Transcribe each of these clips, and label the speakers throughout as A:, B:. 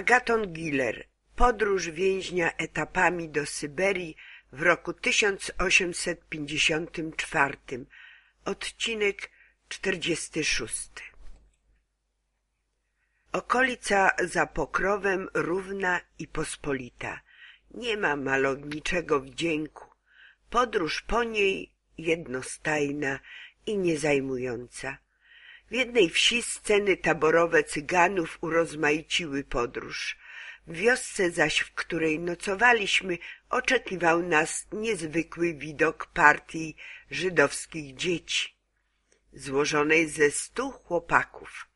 A: Agaton Giller Podróż więźnia etapami do Syberii w roku 1854 Odcinek 46 Okolica za pokrowem równa i pospolita. Nie ma malowniczego wdzięku. Podróż po niej jednostajna i niezajmująca. W jednej wsi sceny taborowe cyganów urozmaiciły podróż. W wiosce zaś, w której nocowaliśmy, oczekiwał nas niezwykły widok partii żydowskich dzieci, złożonej ze stu chłopaków.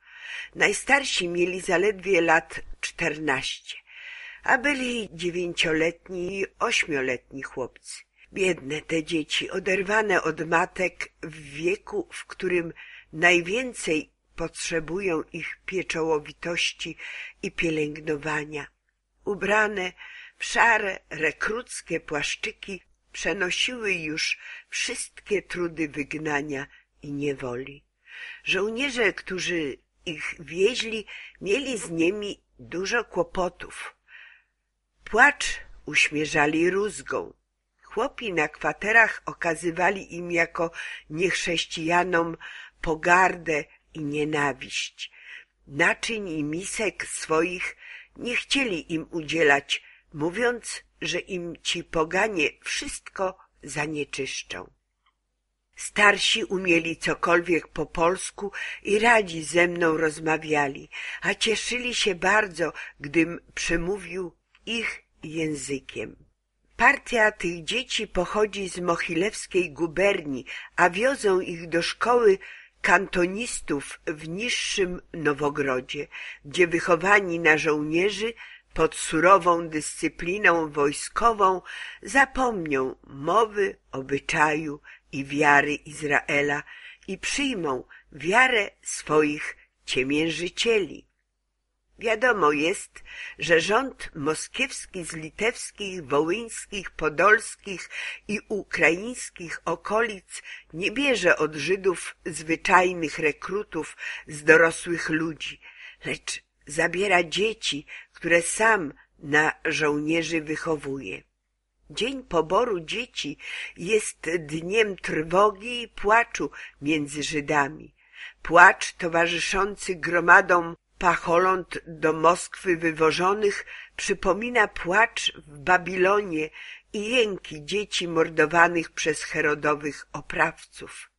A: Najstarsi mieli zaledwie lat czternaście, a byli dziewięcioletni i ośmioletni chłopcy. Biedne te dzieci, oderwane od matek w wieku, w którym najwięcej potrzebują ich pieczołowitości i pielęgnowania. Ubrane w szare, rekruckie płaszczyki przenosiły już wszystkie trudy wygnania i niewoli. Żołnierze, którzy ich wieźli, mieli z nimi dużo kłopotów. Płacz uśmierzali rózgą. Chłopi na kwaterach okazywali im jako niechrześcijanom pogardę i nienawiść. Naczyń i misek swoich nie chcieli im udzielać, mówiąc, że im ci poganie wszystko zanieczyszczą. Starsi umieli cokolwiek po polsku i radzi ze mną rozmawiali, a cieszyli się bardzo, gdym przemówił ich językiem. Partia tych dzieci pochodzi z Mochilewskiej guberni, a wiozą ich do szkoły kantonistów w niższym Nowogrodzie, gdzie wychowani na żołnierzy pod surową dyscypliną wojskową zapomnią mowy, obyczaju i wiary Izraela i przyjmą wiarę swoich ciemiężycieli. Wiadomo jest, że rząd moskiewski z litewskich, wołyńskich, podolskich i ukraińskich okolic nie bierze od Żydów zwyczajnych rekrutów z dorosłych ludzi, lecz zabiera dzieci, które sam na żołnierzy wychowuje. Dzień poboru dzieci jest dniem trwogi i płaczu między Żydami. Płacz towarzyszący gromadom pacholąt do Moskwy wywożonych przypomina płacz w Babilonie i jęki dzieci mordowanych przez herodowych oprawców.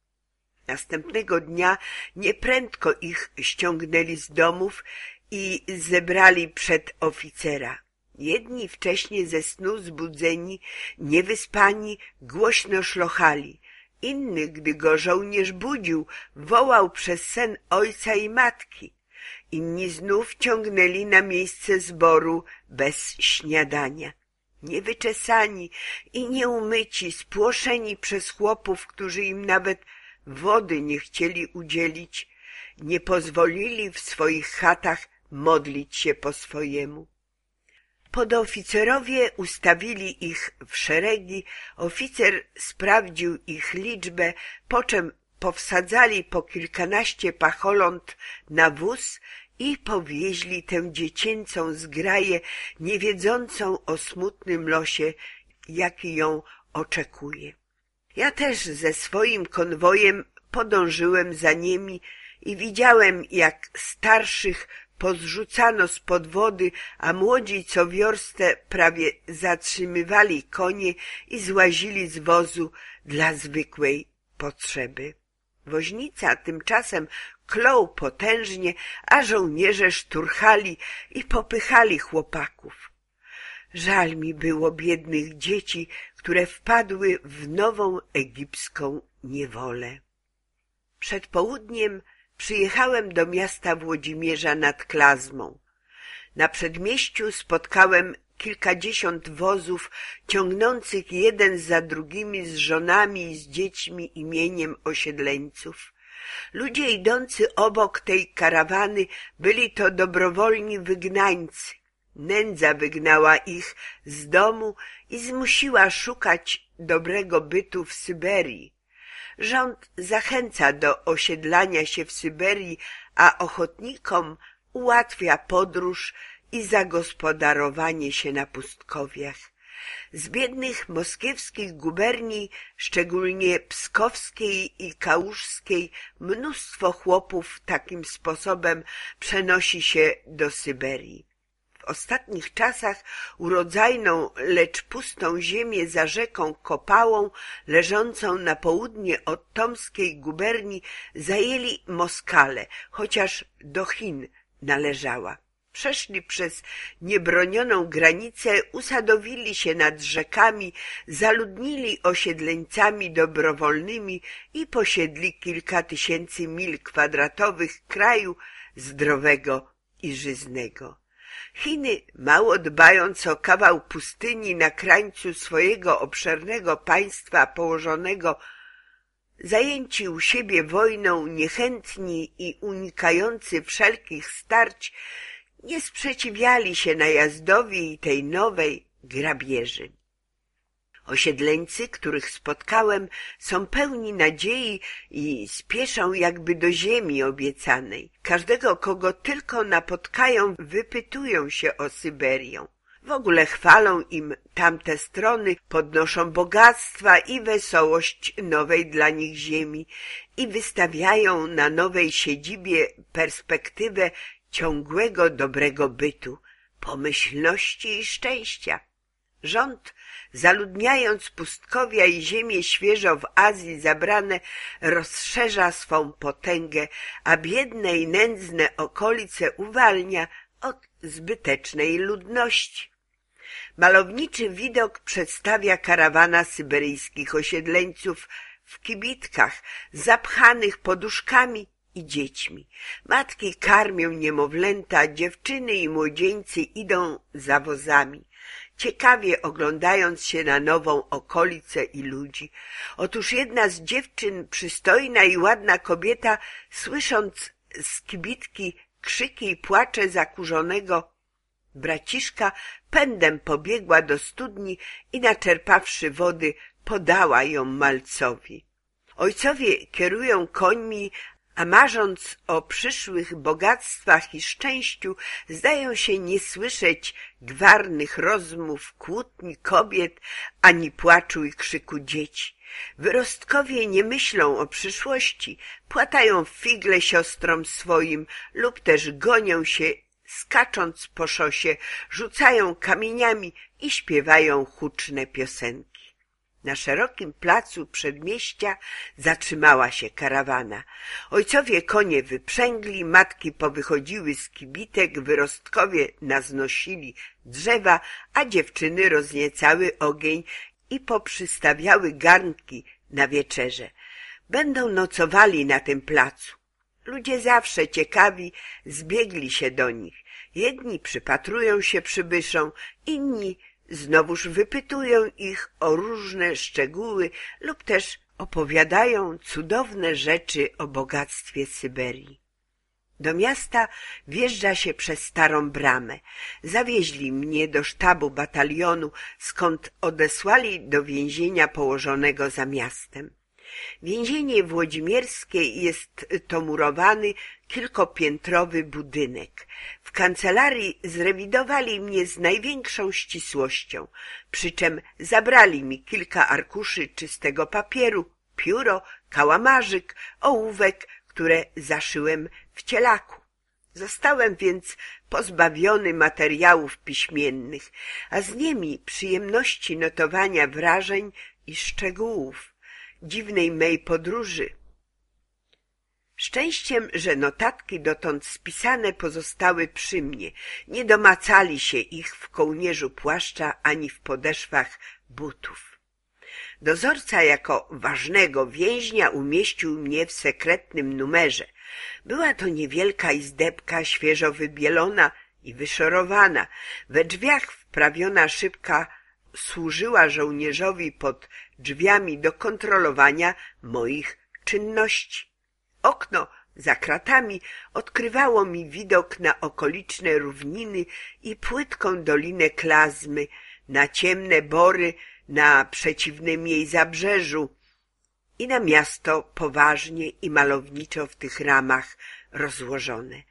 A: Następnego dnia nieprędko ich ściągnęli z domów i zebrali przed oficera. Jedni wcześnie ze snu zbudzeni, niewyspani, głośno szlochali. Inny, gdy go żołnierz budził, wołał przez sen ojca i matki. Inni znów ciągnęli na miejsce zboru bez śniadania. Niewyczesani i nieumyci, spłoszeni przez chłopów, którzy im nawet wody nie chcieli udzielić, nie pozwolili w swoich chatach modlić się po swojemu. Podoficerowie ustawili ich w szeregi, oficer sprawdził ich liczbę, po czym powsadzali po kilkanaście pacholąt na wóz i powieźli tę dziecięcą zgraję, nie wiedzącą o smutnym losie, jaki ją oczekuje. Ja też ze swoim konwojem podążyłem za nimi i widziałem, jak starszych pozrzucano spod wody, a młodzi co wiorstę prawie zatrzymywali konie i złazili z wozu dla zwykłej potrzeby. Woźnica tymczasem klął potężnie, a żołnierze szturchali i popychali chłopaków. Żal mi było biednych dzieci, które wpadły w nową egipską niewolę. Przed południem przyjechałem do miasta Włodzimierza nad Klazmą. Na przedmieściu spotkałem kilkadziesiąt wozów ciągnących jeden za drugimi z żonami i z dziećmi imieniem osiedleńców. Ludzie idący obok tej karawany byli to dobrowolni wygnańcy. Nędza wygnała ich z domu i zmusiła szukać dobrego bytu w Syberii. Rząd zachęca do osiedlania się w Syberii, a ochotnikom ułatwia podróż i zagospodarowanie się na pustkowiach. Z biednych moskiewskich guberni, szczególnie pskowskiej i kałużskiej, mnóstwo chłopów takim sposobem przenosi się do Syberii. W ostatnich czasach urodzajną, lecz pustą ziemię za rzeką Kopałą, leżącą na południe od Tomskiej guberni, zajęli Moskale, chociaż do Chin należała. Przeszli przez niebronioną granicę, usadowili się nad rzekami, zaludnili osiedleńcami dobrowolnymi i posiedli kilka tysięcy mil kwadratowych kraju zdrowego i żyznego. Chiny, mało dbając o kawał pustyni na krańcu swojego obszernego państwa położonego, zajęci u siebie wojną, niechętni i unikający wszelkich starć, nie sprzeciwiali się najazdowi tej nowej grabieży. Osiedleńcy, których spotkałem, są pełni nadziei i spieszą jakby do ziemi obiecanej. Każdego, kogo tylko napotkają, wypytują się o Syberię. W ogóle chwalą im tamte strony, podnoszą bogactwa i wesołość nowej dla nich ziemi i wystawiają na nowej siedzibie perspektywę ciągłego dobrego bytu, pomyślności i szczęścia. Rząd, zaludniając pustkowia i ziemie świeżo w Azji zabrane, rozszerza swą potęgę, a biedne i nędzne okolice uwalnia od zbytecznej ludności. Malowniczy widok przedstawia karawana syberyjskich osiedleńców w kibitkach, zapchanych poduszkami i dziećmi. Matki karmią niemowlęta, dziewczyny i młodzieńcy idą za wozami, ciekawie oglądając się na nową okolicę i ludzi. Otóż jedna z dziewczyn, przystojna i ładna kobieta, słysząc z kibitki krzyki i płacze zakurzonego braciszka, pędem pobiegła do studni i naczerpawszy wody, podała ją malcowi. Ojcowie kierują końmi, a marząc o przyszłych bogactwach i szczęściu, zdają się nie słyszeć gwarnych rozmów, kłótni kobiet, ani płaczu i krzyku dzieci. Wyrostkowie nie myślą o przyszłości, płatają figle siostrom swoim lub też gonią się, skacząc po szosie, rzucają kamieniami i śpiewają huczne piosenki. Na szerokim placu przedmieścia zatrzymała się karawana. Ojcowie konie wyprzęgli, matki powychodziły z kibitek, wyrostkowie naznosili drzewa, a dziewczyny rozniecały ogień i poprzystawiały garnki na wieczerze. Będą nocowali na tym placu. Ludzie zawsze ciekawi zbiegli się do nich. Jedni przypatrują się przybyszom, inni znowuż wypytują ich o różne szczegóły lub też opowiadają cudowne rzeczy o bogactwie Syberii. Do miasta wjeżdża się przez starą bramę. Zawieźli mnie do sztabu batalionu, skąd odesłali do więzienia położonego za miastem. Więzienie włodzimierskie jest to murowany, kilkopiętrowy budynek. W kancelarii zrewidowali mnie z największą ścisłością, przy czym zabrali mi kilka arkuszy czystego papieru, pióro, kałamarzyk, ołówek, które zaszyłem w cielaku. Zostałem więc pozbawiony materiałów piśmiennych, a z nimi przyjemności notowania wrażeń i szczegółów dziwnej mej podróży. Szczęściem, że notatki dotąd spisane pozostały przy mnie. Nie domacali się ich w kołnierzu płaszcza ani w podeszwach butów. Dozorca jako ważnego więźnia umieścił mnie w sekretnym numerze. Była to niewielka izdebka świeżo wybielona i wyszorowana. We drzwiach wprawiona szybka służyła żołnierzowi pod drzwiami do kontrolowania moich czynności. Okno za kratami odkrywało mi widok na okoliczne równiny i płytką dolinę Klazmy, na ciemne bory na przeciwnym jej zabrzeżu i na miasto poważnie i malowniczo w tych ramach rozłożone.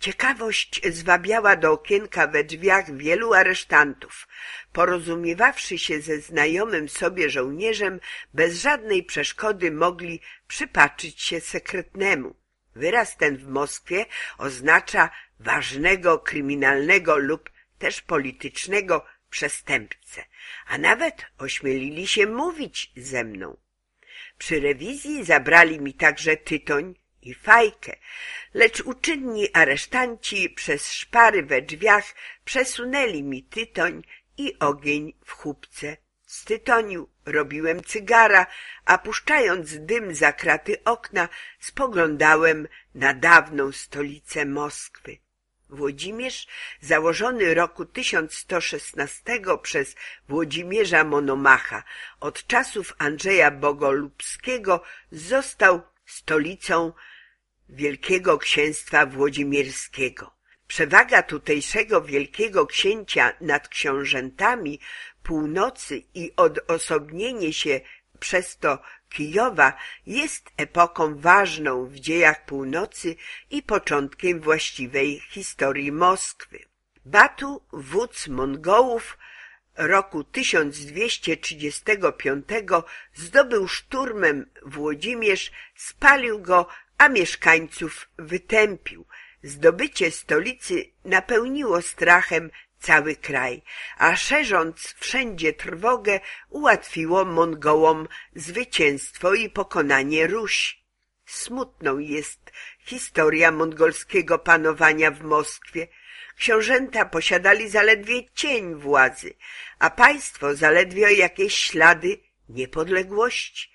A: Ciekawość zwabiała do okienka we drzwiach wielu aresztantów. Porozumiewawszy się ze znajomym sobie żołnierzem, bez żadnej przeszkody mogli przypatrzyć się sekretnemu. Wyraz ten w Moskwie oznacza ważnego kryminalnego lub też politycznego przestępcę, a nawet ośmielili się mówić ze mną. Przy rewizji zabrali mi także tytoń i fajkę, lecz uczynni aresztanci przez szpary we drzwiach przesunęli mi tytoń i ogień w chłupce. Z tytoniu robiłem cygara, a puszczając dym za kraty okna, spoglądałem na dawną stolicę Moskwy. Włodzimierz, założony roku 1116 przez Włodzimierza Monomacha od czasów Andrzeja Bogolubskiego, został stolicą Wielkiego Księstwa Włodzimierskiego. Przewaga tutejszego wielkiego księcia nad książętami północy i odosobnienie się przez to Kijowa jest epoką ważną w dziejach północy i początkiem właściwej historii Moskwy. Batu, wódz Mongołów, roku 1235 zdobył szturmem Włodzimierz, spalił go, a mieszkańców wytępił. Zdobycie stolicy napełniło strachem cały kraj, a szerząc wszędzie trwogę ułatwiło Mongołom zwycięstwo i pokonanie Rusi. Smutną jest historia mongolskiego panowania w Moskwie. Książęta posiadali zaledwie cień władzy, a państwo zaledwie jakieś ślady niepodległości.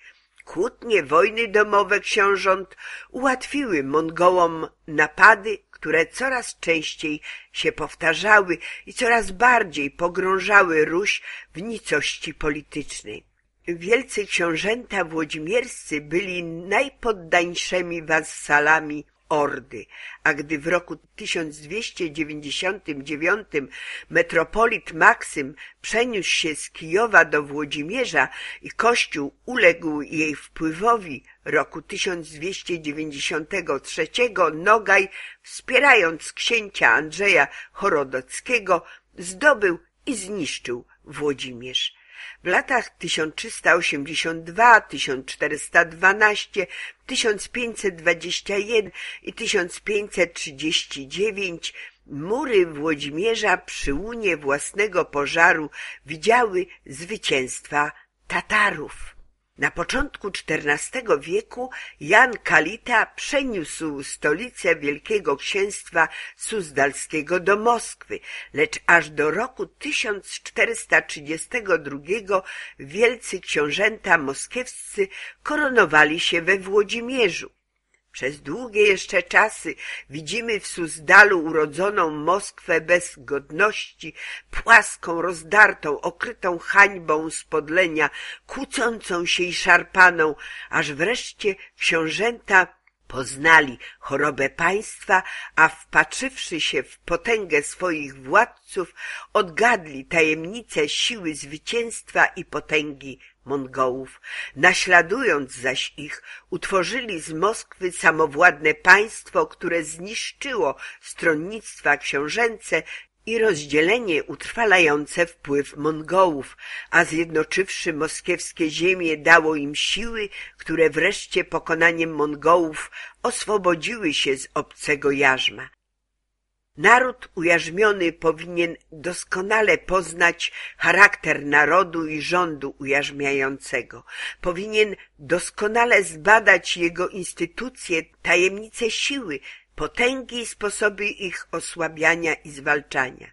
A: Kłótnie wojny domowe książąt ułatwiły Mongołom napady, które coraz częściej się powtarzały i coraz bardziej pogrążały Ruś w nicości politycznej. Wielcy książęta włodzimierscy byli najpoddańszymi wassalami Ordy, a gdy w roku 1299 metropolit Maksym przeniósł się z Kijowa do Włodzimierza i Kościół uległ jej wpływowi roku 1293 Nogaj, wspierając księcia Andrzeja Chorodockiego, zdobył i zniszczył Włodzimierz. W latach 1382, 1412, 1521 i 1539 mury Włodzimierza przy łunie własnego pożaru widziały zwycięstwa Tatarów. Na początku XIV wieku Jan Kalita przeniósł stolicę Wielkiego Księstwa Suzdalskiego do Moskwy, lecz aż do roku 1432 wielcy książęta moskiewscy koronowali się we Włodzimierzu. Przez długie jeszcze czasy widzimy w Suzdalu urodzoną Moskwę bez godności, płaską, rozdartą, okrytą hańbą spodlenia, kłócącą się i szarpaną, aż wreszcie książęta poznali chorobę państwa, a wpatrzywszy się w potęgę swoich władców, odgadli tajemnice siły zwycięstwa i potęgi Mongołów. Naśladując zaś ich, utworzyli z Moskwy samowładne państwo, które zniszczyło stronnictwa książęce i rozdzielenie utrwalające wpływ Mongołów, a zjednoczywszy moskiewskie ziemie dało im siły, które wreszcie pokonaniem Mongołów oswobodziły się z obcego jarzma. Naród ujarzmiony powinien doskonale poznać charakter narodu i rządu ujarzmiającego. Powinien doskonale zbadać jego instytucje, tajemnice siły, potęgi i sposoby ich osłabiania i zwalczania.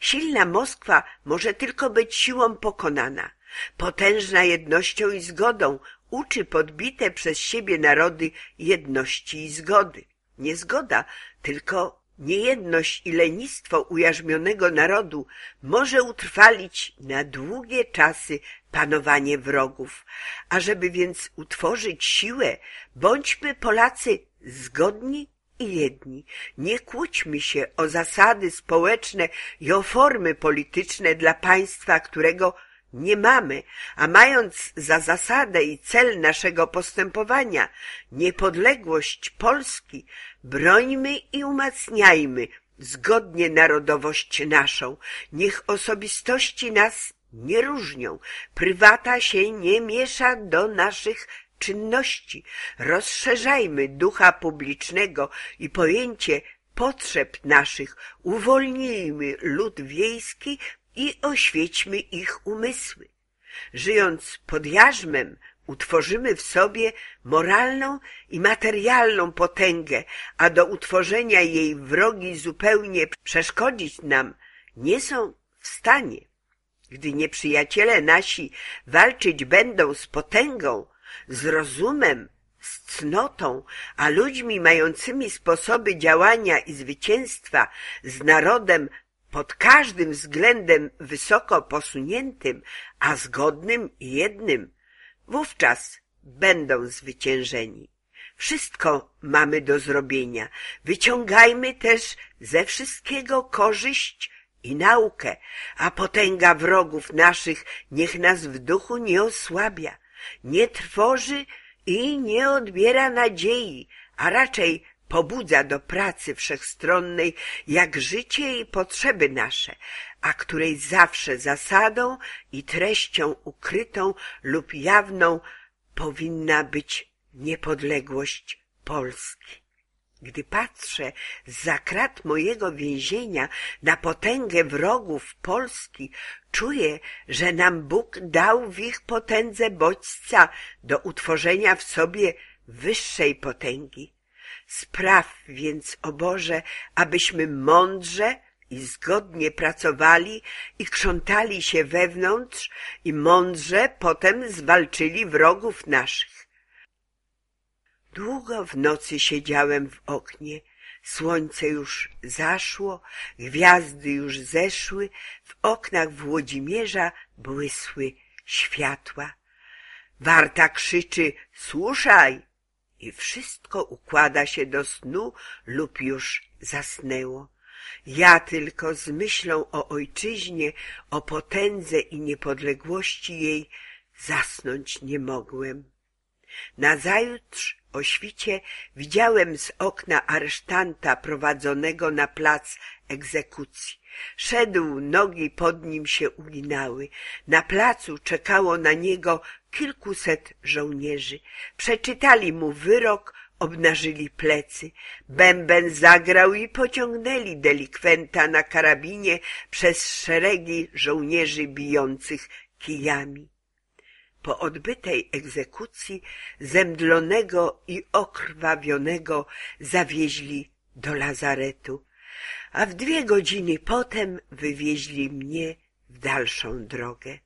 A: Silna Moskwa może tylko być siłą pokonana. Potężna jednością i zgodą uczy podbite przez siebie narody jedności i zgody. Nie zgoda, tylko Niejedność i lenistwo ujarzmionego narodu może utrwalić na długie czasy panowanie wrogów. Ażeby więc utworzyć siłę, bądźmy Polacy zgodni i jedni. Nie kłóćmy się o zasady społeczne i o formy polityczne dla państwa, którego nie mamy, a mając za zasadę i cel naszego postępowania niepodległość Polski, brońmy i umacniajmy zgodnie narodowość naszą. Niech osobistości nas nie różnią, prywata się nie miesza do naszych czynności. Rozszerzajmy ducha publicznego i pojęcie potrzeb naszych, uwolnijmy lud wiejski i oświećmy ich umysły. Żyjąc pod jarzmem, utworzymy w sobie moralną i materialną potęgę, a do utworzenia jej wrogi zupełnie przeszkodzić nam nie są w stanie. Gdy nieprzyjaciele nasi walczyć będą z potęgą, z rozumem, z cnotą, a ludźmi mającymi sposoby działania i zwycięstwa, z narodem pod każdym względem wysoko posuniętym, a zgodnym i jednym, wówczas będą zwyciężeni. Wszystko mamy do zrobienia. Wyciągajmy też ze wszystkiego korzyść i naukę, a potęga wrogów naszych niech nas w duchu nie osłabia, nie trwoży i nie odbiera nadziei, a raczej pobudza do pracy wszechstronnej jak życie i potrzeby nasze, a której zawsze zasadą i treścią ukrytą lub jawną powinna być niepodległość Polski. Gdy patrzę za krat mojego więzienia na potęgę wrogów Polski, czuję, że nam Bóg dał w ich potędze bodźca do utworzenia w sobie wyższej potęgi. Spraw więc, o Boże, abyśmy mądrze i zgodnie pracowali i krzątali się wewnątrz i mądrze potem zwalczyli wrogów naszych. Długo w nocy siedziałem w oknie, słońce już zaszło, gwiazdy już zeszły, w oknach Włodzimierza błysły światła. Warta krzyczy, słuszaj! I wszystko układa się do snu lub już zasnęło. Ja tylko z myślą o ojczyźnie, o potędze i niepodległości jej zasnąć nie mogłem. Nazajutrz o świcie widziałem z okna aresztanta prowadzonego na plac egzekucji. Szedł, nogi pod nim się uginały. Na placu czekało na niego kilkuset żołnierzy. Przeczytali mu wyrok, obnażyli plecy. Bęben zagrał i pociągnęli delikwenta na karabinie przez szeregi żołnierzy bijących kijami. Po odbytej egzekucji zemdlonego i okrwawionego zawieźli do lazaretu, a w dwie godziny potem wywieźli mnie w dalszą drogę.